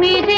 मेरे